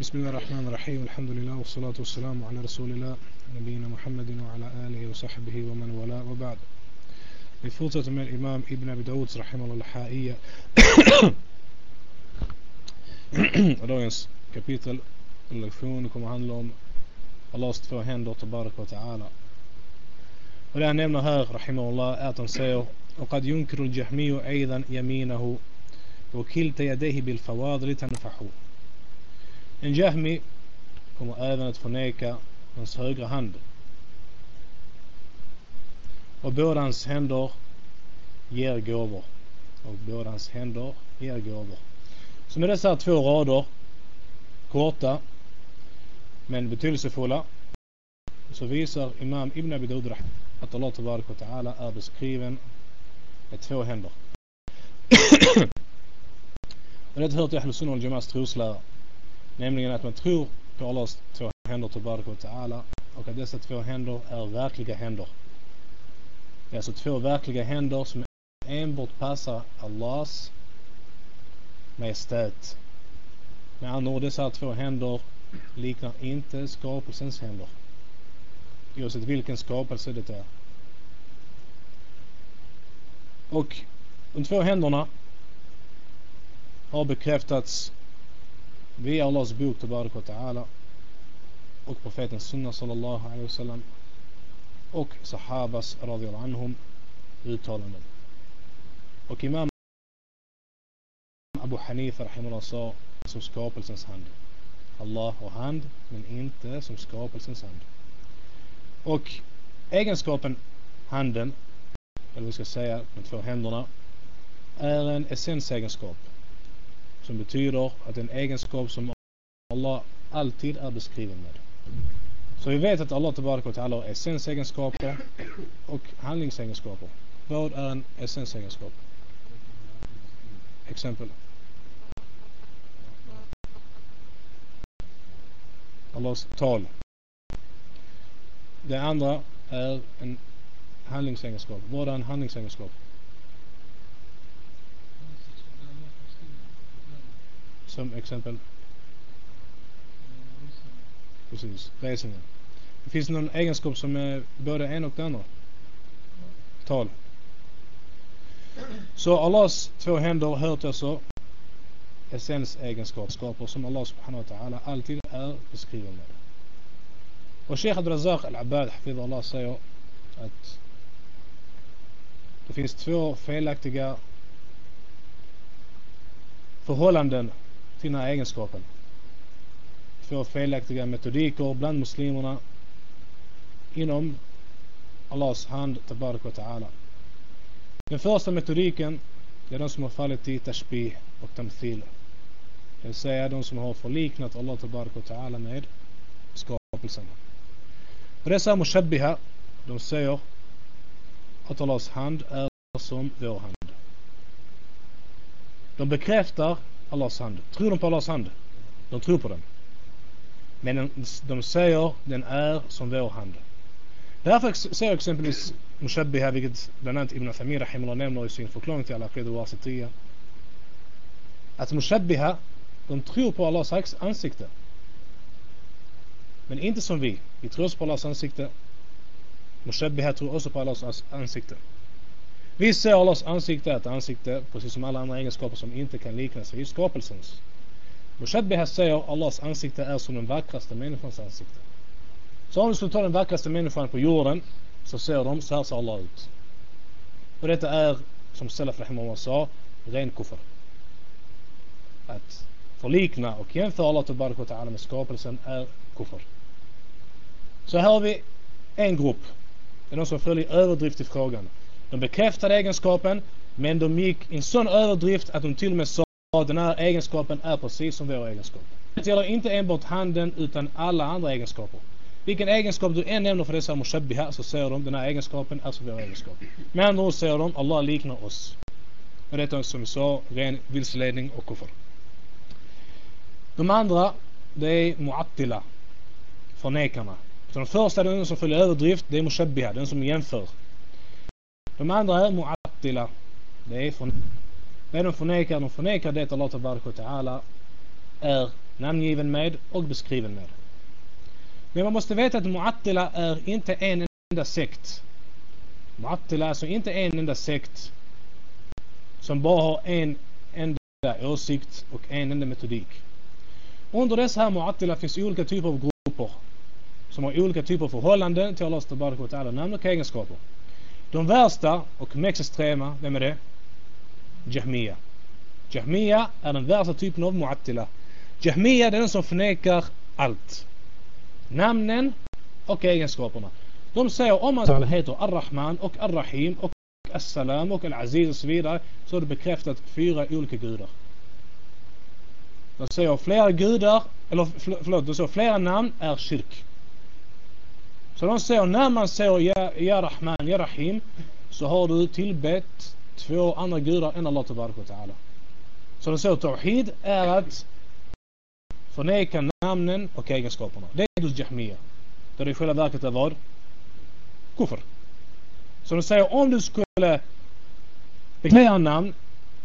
بسم الله الرحمن الرحيم الحمد لله والصلاة والسلام على رسول الله نبينا محمد وعلى آله وصحبه ومن والاه وبعد بفوتة من الإمام ابن أبي داود رحمه الله الحائية رويس كابيتل اللي فيونكم عن لهم الله استفوا هندو تبارك وتعالى ولأن نعمنا هاغ رحمه الله أعطن سيو وقد ينكر الجحمي أيضا يمينه وكلت يديه بالفواضل تنفحه En jahmi kommer även att förneka hans högra hand. Och båda hans händer ger gåvor. Och båda hans händer ger gåvor. Så med dessa två rader, korta men betydelsefulla, så visar Imam Ibn Abi Dawud att Allah Tabarak och Ta'ala är beskriven med två händer. och det hör till Ahlus Sunnah al-Jama'as troslärare. Nämligen att man tror på Allahs två händer Tabaraka och Ta'ala och att dessa två händer är verkliga händer. Det är alltså två verkliga händer som enbart passar Allahs majestät. Med andra ord, dessa två händer liknar inte skapelsens händer. Oavsett vilken skapelse det är. Och de två händerna har bekräftats via Allahs bok Tabarak och Ta'ala och profeten Sunna sallallahu alaihi wasallam och sahabas radiyallahu anhum uttalanden. Och Imam Abu Hanifa rahimahullah sa som skapelsens hand. Allah har hand men inte som skapelsens hand. Och egenskapen handen, eller vi ska säga de två händerna, är en essensegenskap som betyder att det är en egenskap som Allah alltid är beskriven med. Så vi vet att Allah tillbaka till alla har essensegenskaper och handlingsegenskaper. Vad är en essensegenskap? Exempel. Allahs tal. Det andra är en handlingsegenskap. Vad är en handlingsegenskap? Som exempel. Precis, resningen. Finns det någon egenskap som är både en och den andra? Tal. Så Allahs två händer hör till essensegenskaper som Allah subhanahu wa ta'ala alltid är beskriven med. Och Sheikh Abdrazak Al-Abbad Allah säger att det finns två felaktiga förhållanden till den här egenskapen. Två felaktiga metodiker bland muslimerna inom Allahs hand Tabarak wa Ta'ala. Den första metodiken är de som har fallit i tashbih och tamthil. Det vill säga de som har förliknat Allah Tabarak wa Ta'ala med skapelsen. Och dessa mushabbiha, de säger att Allahs hand är som vår hand. De bekräftar Allahs hand. Tror de på Allahs hand? De tror på den. Men de säger den är som vår hand. Därför säger exempelvis Mushabbiha, vilket bland annat Ibn Thamir Rahimullah nämner i sin förklaring till Al-Aqid al-Wasitiyya. Att Mushabbiha, de tror på Allahs ansikte. Men inte som vi. Vi tror också på Allahs ansikte. Mushabbiha tror också på Allahs ansikte. Vi ser Allahs ansikte ett ansikte, precis som alla andra egenskaper som inte kan liknas vid skapelsens. Mushabbiha säger Allahs ansikte är som den vackraste människans ansikte. Så om du skulle ta den vackraste människan på jorden så ser de, så här ser Allah ut. Och detta är, som Salaf Rahimahullah sa, ren kufr. Att förlikna och jämföra Allah Tabaraka wa Ta'ala med skapelsen är kufr. Så här har vi en grupp. Det är de som följer överdrift i frågan. De bekräftade egenskapen men de gick i en sån överdrift att de till och med sa att den här egenskapen är precis som vår egenskap. Det gäller inte enbart handen utan alla andra egenskaper. Vilken egenskap du än nämner för dessa mushabbiha så säger de den här egenskapen är som vår egenskap. Med andra ord säger de Allah liknar oss. Och detta är som vi sa ren vilseledning och kuffer. De andra det är muattila. Förnekarna. Så den första den som följer överdrift det är mushabbiha, den som jämför. De andra är mu'attila. Det är från det de förnekar, de förnekar det Allah Tabaraka Ta'ala är namngiven med och beskriven med. Men man måste veta att Mu'attila är inte en enda sekt. Mu'attila är alltså inte en enda sekt som bara har en enda åsikt och en enda metodik. Under dessa här Mu'attila finns olika typer av grupper som har olika typer av förhållanden till Allah Tabaraka Ta'ala, namn och egenskaper. De värsta och mest extrema, vem är det? Jahmiya. Jahmiya är den värsta typen av Mu'attila. Jahmiya är den som förnekar allt. Namnen och egenskaperna. De säger om man heter Ar-Rahman och Ar-Rahim och As-Salam och Al-Aziz och så vidare så har det bekräftat fyra olika gudar. De säger flera gudar, eller förlåt, de säger flera namn är kyrk. Så de säger när man säger ja, ja Rahman, Ja Rahim så har du tillbett två andra gudar än Allah Ta'ala. Så de säger Tawhid är att förneka namnen och egenskaperna. Det är dus Jahmiya. Där det i själva verket är vad? Kufr. Så de säger om du skulle bekräfta namn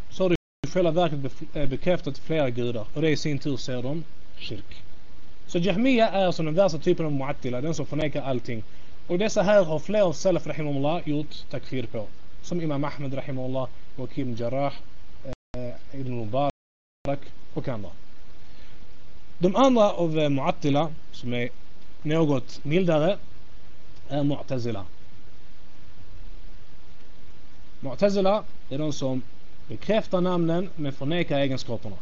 så har du i själva verket eh, bekräftat flera gudar. Och det i sin tur säger de kyrk. Så Jahmiya är som den värsta typen av Mu'attila, den som förnekar allting. Och dessa här har flera av Salaf Rahimullah gjort takfir på. Som Imam Ahmed Rahimullah, Wakim Jarrah, eh, Ibn Mubarak och andra. De andra av eh, Mu'attila som är något mildare är Mu'tazila. Mu'tazila är de som bekräftar namnen men förnekar egenskaperna.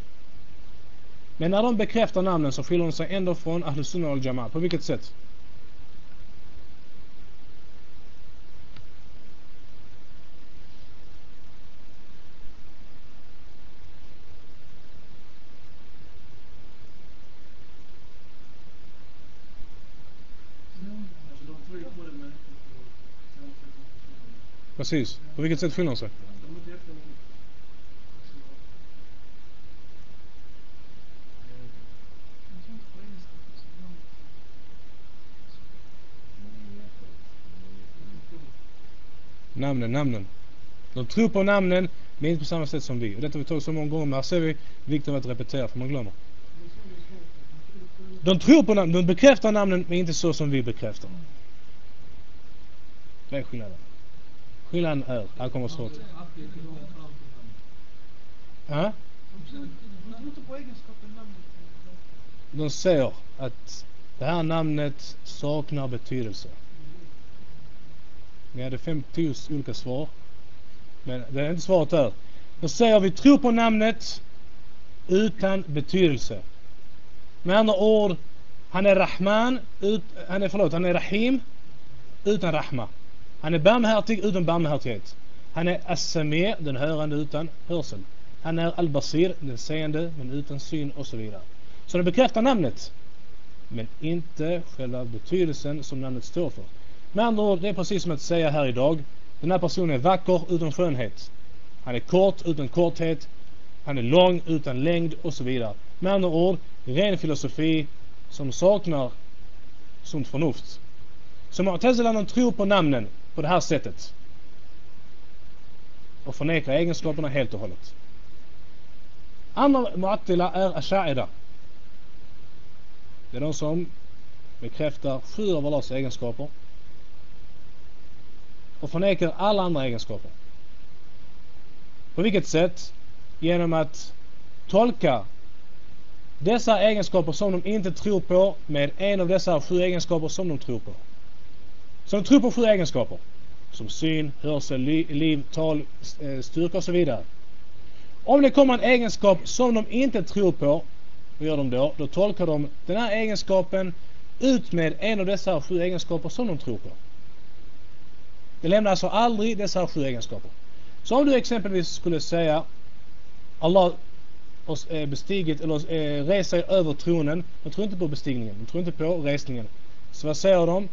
Men när de bekräftar namnen så skiljer de sig ändå från Ahl-Sunnah al Jama'a. På vilket sätt? Precis. På vilket sätt skiljer de sig? Namnen, namnen. De tror på namnen, men inte på samma sätt som vi. Och detta har vi tagit så många gånger, men här ser vi vikten av att repetera, för man glömmer. De tror på namnen, de bekräftar namnen, men inte så som vi bekräftar. Vad är skillnaden? Skillnaden är, här kommer svårt. Ja? De säger att det här namnet saknar betydelse. Vi hade 50 olika svar. Men det är inte svaret där. Då säger vi tro på namnet utan betydelse. Med andra ord, han är Rahman, ut, han är förlåt, han är Rahim utan Rahma. Han är barmhärtig utan barmhärtighet. Han är As-Sami, den hörande utan hörsel. Han är Al-Basir, den seende men utan syn och så vidare. Så det bekräftar namnet. Men inte själva betydelsen som namnet står för. Med andra ord, det är precis som att säga här idag. Den här personen är vacker utan skönhet. Han är kort utan korthet. Han är lång utan längd och så vidare. Med andra ord, ren filosofi som saknar sunt förnuft. Så Mu'tazilan tror på namnen på det här sättet. Och förnekar egenskaperna helt och hållet. Andra Mu'attila är Asha'ira. Det är de som bekräftar sju av Allahs egenskaper och förnekar alla andra egenskaper. På vilket sätt? Genom att tolka dessa egenskaper som de inte tror på med en av dessa sju egenskaper som de tror på. Så de tror på sju egenskaper. Som syn, hörsel, liv, tal, eh, styrka och så vidare. Om det kommer en egenskap som de inte tror på, vad gör de då? Då tolkar de den här egenskapen ut med en av dessa sju egenskaper som de tror på. Det lämnar alltså aldrig dessa sju egenskaper. Så om du exempelvis skulle säga Allah har bestigit eller eh, reser över tronen. De tror inte på bestigningen. De tror inte på resningen. Så vad säger de?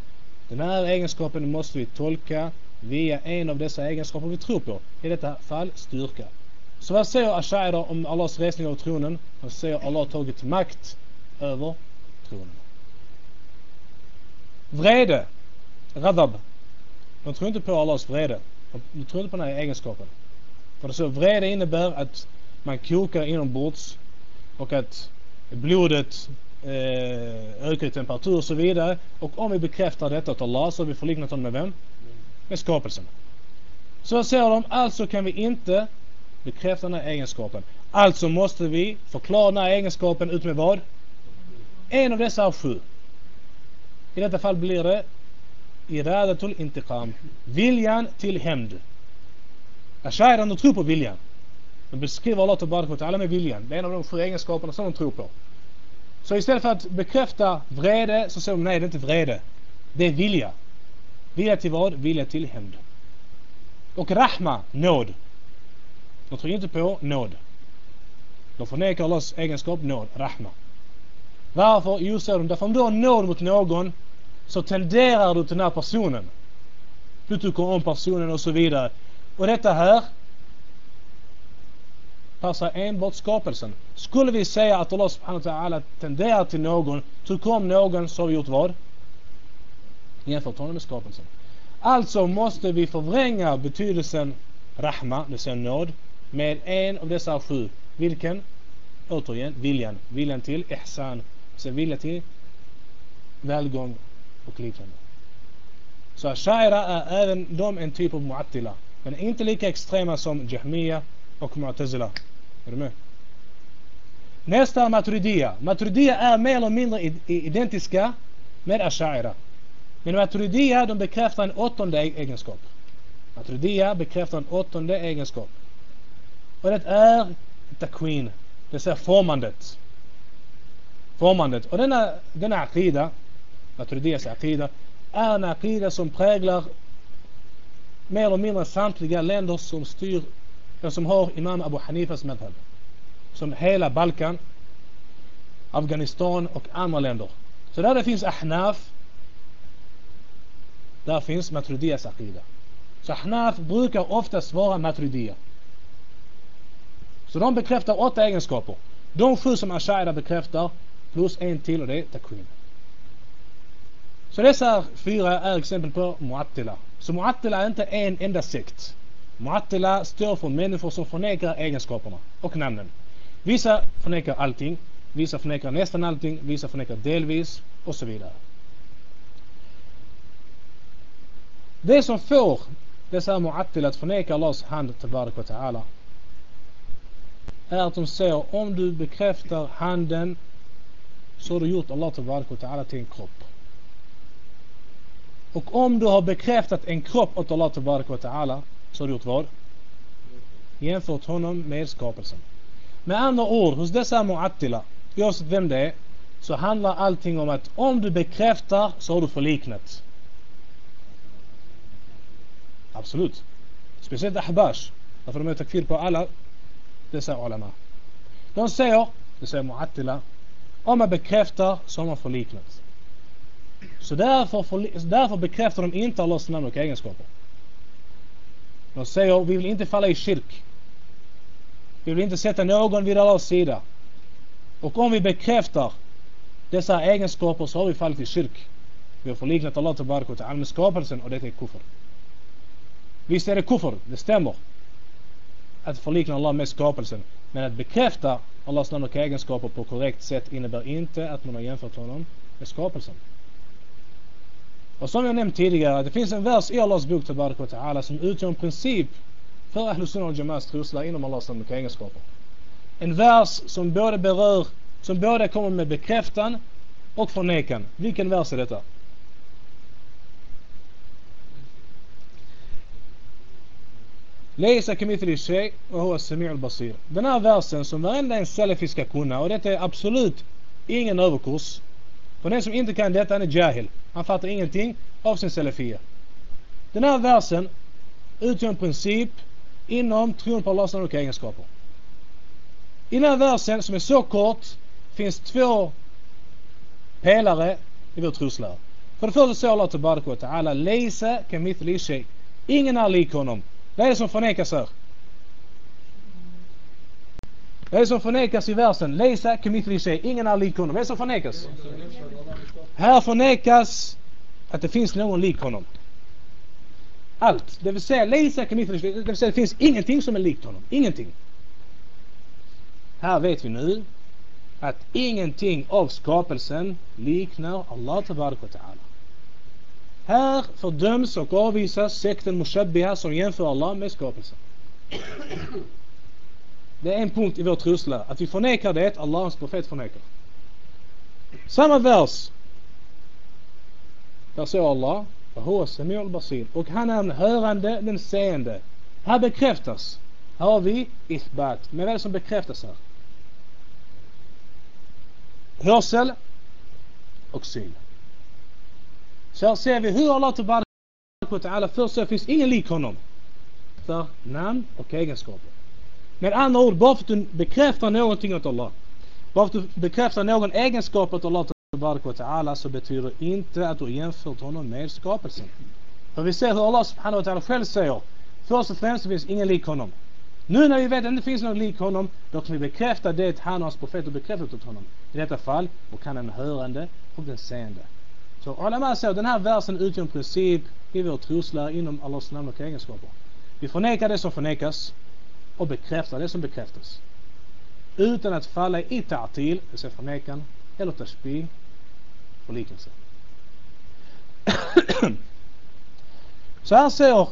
Den här egenskapen måste vi tolka via en av dessa egenskaper vi tror på. I detta fall styrka. Så vad säger Ashaira om Allahs resning över tronen? Han säger Allah har tagit makt över tronen. Vrede. Radab. De tror inte på Allahs vrede. De tror inte på den här egenskapen. För det så vrede innebär att man kokar inombords och att blodet eh, ökar i temperatur och så vidare. Och om vi bekräftar detta åt Allah så har vi förliknat honom med vem? Med skapelsen. Så säger de, alltså kan vi inte bekräfta den här egenskapen. Alltså måste vi förklara den här egenskapen ut med vad? En av dessa sju. I detta fall blir det iradatul intiqam. Viljan till hämnd. Ashairan tror på viljan. De beskriver Allah Tabarak wa Ta'ala med viljan. Det är en av de sju egenskaperna som de tror på. Så istället för att bekräfta vrede så säger de nej det är inte vrede. Det är vilja. Vilja till vad? Vilja till hämnd. Och rahma, nåd. De tror inte på nåd. De förnekar Allahs egenskap nåd, rahma. Varför? Jo, säger de, därför om du har nåd mot någon så tenderar du till den här personen. Du tycker om personen och så vidare. Och detta här passar enbart skapelsen. Skulle vi säga att Allah subhanahu wa ta'ala tenderar till någon, tycker om någon, så har vi gjort vad? Jämfört honom med skapelsen. Alltså måste vi förvränga betydelsen rahma, det vill säga nåd, med en av dessa sju. Vilken? Återigen, viljan. Viljan till ihsan, så vilja till välgång och liknande. Så Ashaira är även de en typ av mu'attila. Men inte lika extrema som Jahmiya och Mu'tazila. Är du med? Nästa är Maturidiya. Maturidiya är mer eller mindre identiska med Ashaira. Men Maturidiya de bekräftar en åttonde e- egenskap. Maturidiya bekräftar en åttonde egenskap. Och det är takwin. Det vill säga formandet. Formandet. Och denna, denna akida Maturidias aqida, är en aqida som präglar mer eller mindre samtliga länder som styr som har Imam Abu Hanifas madhab. Som hela Balkan, Afghanistan och andra länder. Så där det finns Ahnaf, där finns Maturidias aqida. Så Ahnaf brukar oftast vara Maturidia. Så de bekräftar åtta egenskaper. De sju som Ashaira bekräftar plus en till och det är Takwin. Så dessa fyra är exempel på Mu'attila. Så Mu'attila är inte en enda sekt. Mu'attila står för människor som förnekar egenskaperna och namnen. Vissa förnekar allting, vissa förnekar nästan allting, vissa förnekar delvis och så vidare. Det som får dessa Mu'attila att förneka Allahs hand Tabarak wa Ta'ala är att de säger om du bekräftar handen så har du gjort Allah Tabarak wa Ta'ala till en kropp. Och om du har bekräftat en kropp åt Allah wa Ta'ala så har du gjort vad? Jämfört honom med skapelsen. Med andra ord, hos dessa mu'attila, oavsett vem det är, så handlar allting om att om du bekräftar så har du förliknat. Absolut. Speciellt ahbash. Därför de är takfir på alla dessa ulama. De säger, det säger mu'attila, om man bekräftar så har man förliknat. Så därför, därför bekräftar de inte Allahs namn och egenskaper. De säger vi vill inte falla i kyrk. Vi vill inte sätta någon vid Allahs sida. Och om vi bekräftar dessa egenskaper så har vi fallit i kyrk. Vi har förliknat Allah tabarak och med skapelsen och det är kufr. Visst är det kufr, det stämmer. Att förlikna Allah med skapelsen. Men att bekräfta Allahs namn och egenskaper på korrekt sätt innebär inte att man har jämfört honom med skapelsen. Och som jag nämnt tidigare, det finns en vers i Allahs bok Tabarak wa Ta'ala som utgör en princip för Ahlus Sunnah och Jama'as trosla inom Allahs namn och egenskaper. En vers som både berör, som både kommer med bekräftan och förnekan. Vilken vers är detta? Leisa kamithli shay och huwa sami' al-basir. Den här versen som varenda en salafi ska kunna och detta är absolut ingen överkurs. Och den som inte kan detta han är jahil. Han fattar ingenting av sin salafia. Den här versen utgör en princip inom tron på Allahs olika egenskaper. I den här versen som är så kort finns två pelare i vår troslära. För det första säger Allah Tabaraka wa Ta'ala Leisa kamithli shay. Ingen är lik honom. Vad är det som förnekas här? Vad är det som förnekas i versen? Leisa kamithli shay. Ingen är lik honom. Vad är det som förnekas? Här förnekas att det finns någon lik honom. Allt. Det vill säga, Leisa kamithli shay. Det vill säga, det finns ingenting som är likt honom. Ingenting. Här vet vi nu att ingenting av skapelsen liknar Allah Tabarak wa Ta'ala. Här fördöms och avvisas sekten Mushabbiha som jämför Allah med skapelsen. Det är en punkt i vår troslära, att vi förnekar det Allahs profet förnekar. Samma vers. Där säger Allah. Och han är den hörande, den seende. Här bekräftas. Här har vi isbat. Men vad är det som bekräftas här? Hörsel och syn. Så här ser vi hur Allah Ta'ala först så finns ingen lik honom. För namn och egenskaper. Med andra ord, bara för att du bekräftar någonting åt Allah. Bara för att du bekräftar någon egenskap åt Allah Ta'ala så betyder det inte att du jämfört honom med skapelsen. För vi ser hur Allah subhanahu wa ta'ala själv säger. Först och främst finns ingen lik honom. Nu när vi vet att det inte finns någon lik honom, då kan vi bekräfta det han och hans profeter bekräftat åt honom. I detta fall, och han den hörande och den seende. Så Alama säger den här versen utgör en princip i vår troslära inom Allahs namn och egenskaper. Vi förnekar det som förnekas och bekräftar det som bekräftas. Utan att falla i ta'til, det vill säga förnekan, eller tashbih, förlikelse. Så här säger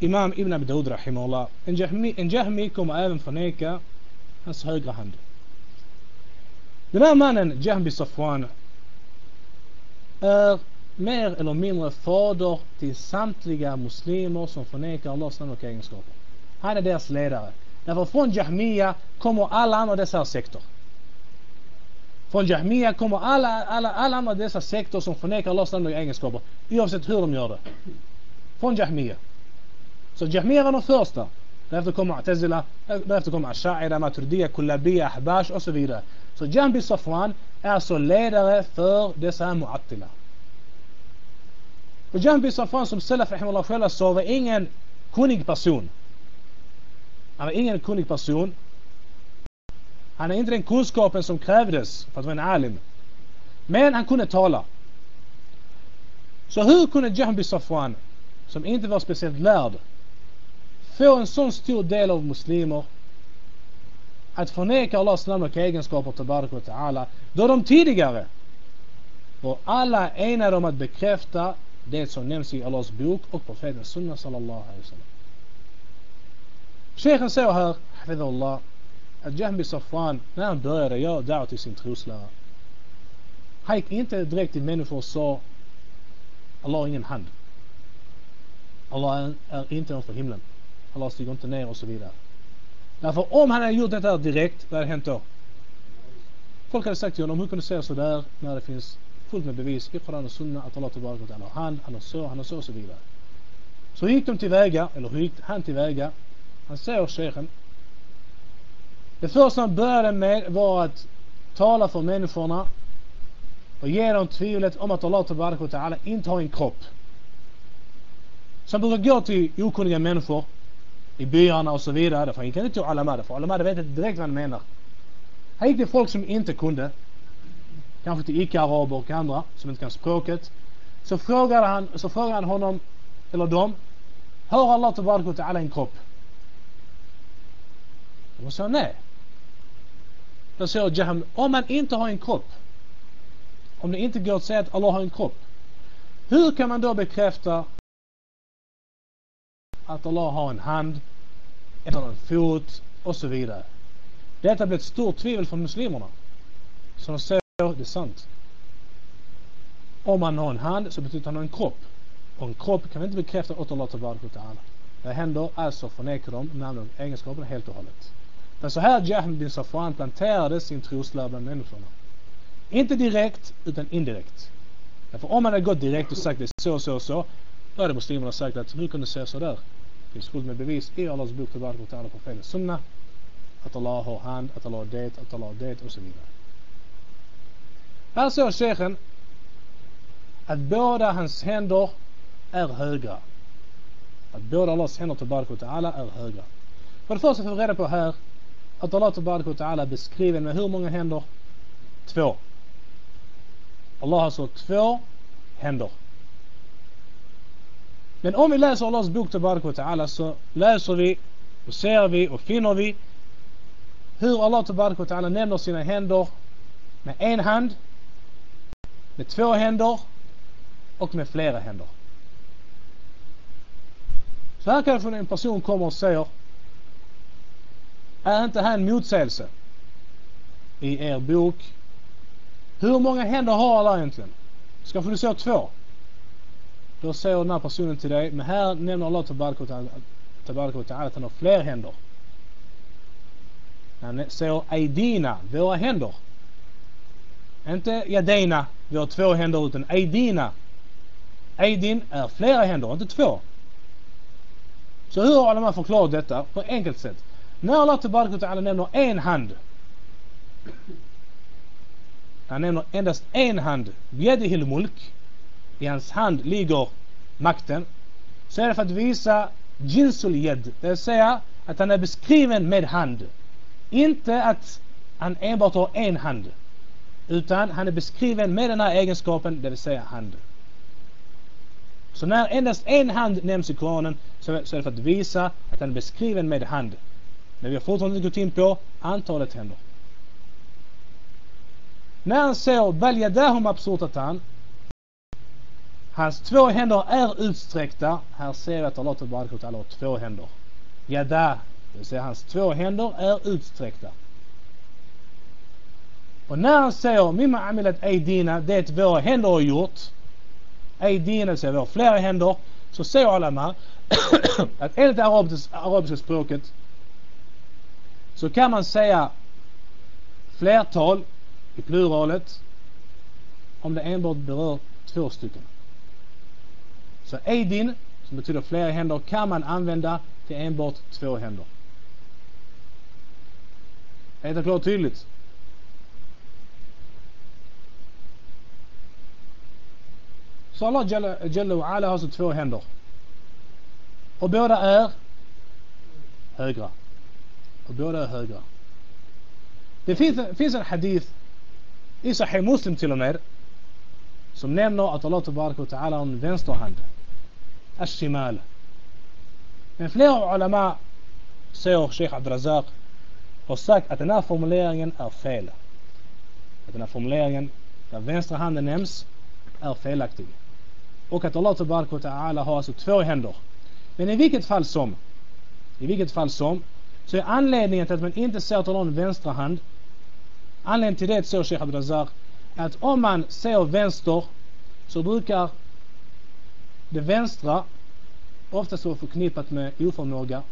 Imam Ibn Abi Daud Rahimullah. En jahmi, en jahmi kommer även förneka hans högra hand. Den här mannen, Jahmi Safwan, är mer eller mindre fader till samtliga muslimer som förnekar Allahs namn och egenskaper. Han är deras ledare. Därför från Jahmiya kommer alla andra dessa sektor. Från Jahmiya kommer alla, alla, alla andra dessa sektor som förnekar Allahs namn och egenskaper. Oavsett hur de gör det. Från Jahmiya. Så Jahmiya var de första. Därefter kommer Mu'tazila, därefter kommer Asha'ira, Maturdiya, Kullabiya, Ahbash och så vidare. Så Jambi Safwan är alltså ledare för dessa Mu'attila. Och Jambi Safwan som Salaf Rahimullah själva sa var ingen kunnig person. Han var ingen kunnig person. Han hade inte den kunskapen som krävdes för att vara en alim. Men han kunde tala. Så hur kunde Jahbi Safwan, som inte var speciellt lärd, få en sån stor del av muslimer att förneka Allahs namn och egenskaper Tabarak och Ta'ala då de tidigare var alla enade om att bekräfta det som nämns i Allahs bok och profeten Sunna sallallahu alaihi wasallam. Shejken säger här, hafidhullah, att Jahmi Safwan, när han började göra da'wah till sin troslära, han gick inte direkt till människor och sa Allah har ingen hand. Allah är inte för himlen. Allah stiger inte ner och så vidare. Därför om han hade gjort detta direkt, vad hade hänt då? Folk hade sagt till honom, hur kan du säga sådär när det finns fullt med bevis i Koran och Sunna att Allah tillbaka att han har hand, han har så, han har så och så vidare. Så gick de tillväga, eller hur gick han tillväga? Han säger shejken. Det första han började med var att tala för människorna och ge dem tvivlet om att Allah Ta'ala inte har en kropp. Så han brukar gå till okunniga människor i byarna och så vidare. För han gick inte till Alamada, för Alamada vet inte direkt vad han menar. Han gick till folk som inte kunde. Kanske till icke-araber och andra som inte kan språket. Så frågade han, så frågade han honom, eller dem, har Allah Ta'ala en kropp? De sa nej. Då säger Jaham, om man inte har en kropp, om det inte går att säga att Allah har en kropp, hur kan man då bekräfta att Allah har en hand eller en fot och så vidare. Detta blir ett stort tvivel för muslimerna. Så de säger det är sant. Om man har en hand så betyder han en kropp. Och en kropp kan vi inte bekräfta åt Allah Ta'ala. Det händer alltså förnekar de namn och egenskaperna helt och hållet. Men så här Jahm bin Safwan planterade sin troslära bland människorna. Inte direkt utan indirekt. Därför om man hade gått direkt och sagt det så så så då hade muslimerna sagt att hur kan du säga sådär? Det finns fullt med bevis i Allahs bok Tabarak och Ta'ala på fel sunna. Att Allah har hand, att Allah har det, att Allah har det och så vidare. Här såg shejken att båda hans händer är högra. Att båda Allahs händer Tabarak och Ta'ala är högra. För det första får vi reda på här att Allah Ta'ala beskriven med hur många händer? Två. Allah har så två händer. Men om vi läser Allahs bok wa Ta'ala så läser vi och ser vi och finner vi hur Allah Ta'ala nämner sina händer med en hand, med två händer och med flera händer. Så här kanske en person kommer och säger är inte här en motsägelse? I er bok. Hur många händer har alla egentligen? Ska du säga två? Då säger den här personen till dig, men här nämner Allah Tabaraka Ta'ala att han har fler händer. Han säger Aidina, våra händer. Inte Yadina, vi har två händer utan Aidina. Aidin är flera händer, inte två. Så hur har man förklarat detta? På enkelt sätt. När Allah Ta'ala nämner en hand. Han nämner endast en hand. Bjedihil mulk. I hans hand ligger makten. Så är det för att visa jinsul yed. Det vill säga att han är beskriven med hand. Inte att han enbart har en hand. Utan han är beskriven med den här egenskapen, det vill säga hand. Så när endast en hand nämns i Koranen så är det för att visa att han är beskriven med hand. Men vi har fortfarande inte gått in på antalet händer. När han säger Baljadahum absurdatan. Hans två händer är utsträckta. Här ser vi att Allah Ta'ala har två händer. Yada, det vill säga hans två händer är utsträckta. Och när han säger Mimma amilat aidina, det våra händer har gjort Eidin, det vill säga våra flera händer. Så säger Alama att enligt det arabiska, arabiska språket så kan man säga flertal i pluralet om det enbart berör två stycken. Så eidin, som betyder flera händer, kan man använda till enbart två händer. Är det klart och tydligt? Så Allah Jalla och Ala har så två händer. Och båda är högra. Och båda är högra. Det finns, finns en hadith i Sahih Muslim till och med som nämner att Allah Ta'ala har en vänsterhand. Ash-shimal. Men flera ulama säger Sheikh Abdrazak har sagt att den här formuleringen är fel. Att den här formuleringen där vänstra handen nämns är felaktig och att Allah Ta'ala har alltså två händer. Men i vilket fall som, i vilket fall som, så är anledningen till att man inte ser att vänstra hand, anledningen till det, säger Sheikh Abdrazak, är att om man ser vänster så brukar det vänstra oftast vara förknippat med oförmåga,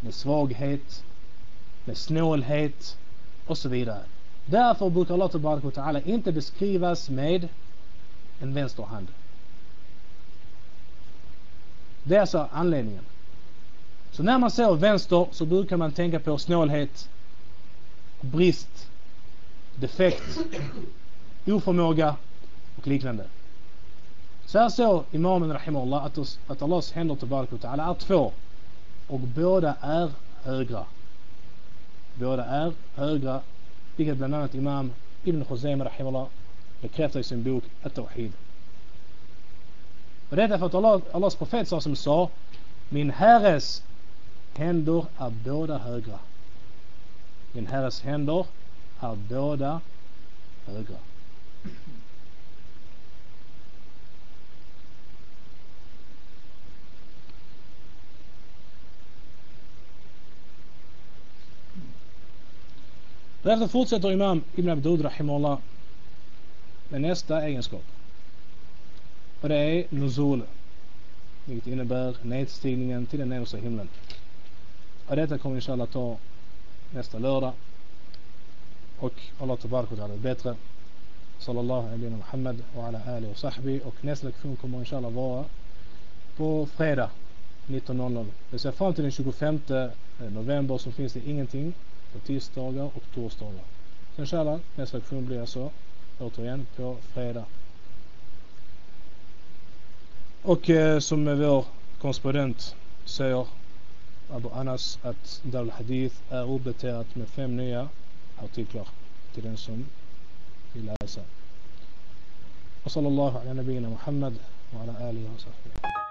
med svaghet, med snålhet och så vidare. Därför brukar Allah Ta'ala inte beskrivas med en vänster hand. Det är alltså anledningen. Så när man ser vänster så brukar man tänka på snålhet, brist, defekt, oförmåga och liknande. Så här såg imamen Rahimullah att, att Allahs händer till Ta'ala är två och båda är högra. Båda är högra vilket bland annat Imam Ibn Khuzaym Rahimullah bekräftar i sin bok At-Tawhid. Och detta för att Allah, Allahs profet sa som sa Min herres händer är båda högra. Min herres händer är båda högra. Därefter fortsätter Imam Ibn Abdud Rahimullah med nästa egenskap. Och det är nuzul. Vilket innebär nedstigningen till den nedersta himlen. Och detta kommer inshallah ta nästa lördag. Och Allah tabarak wa bättre. Sallallahu alaihi Muhammad och alla ali och sahbi. Och nästa lektion kommer inshallah vara på fredag 19.00. Det vill säga fram till den 25 eh, november så finns det ingenting på tisdagar och torsdagar. Så inshallah nästa lektion blir alltså återigen på fredag. Och eh, som vår korrespondent säger Abu Anas att Darul Hadith är uppdaterat med fem nya artiklar till den som vill läsa. وصلى الله على نبينا محمد وعلى آله وصحبه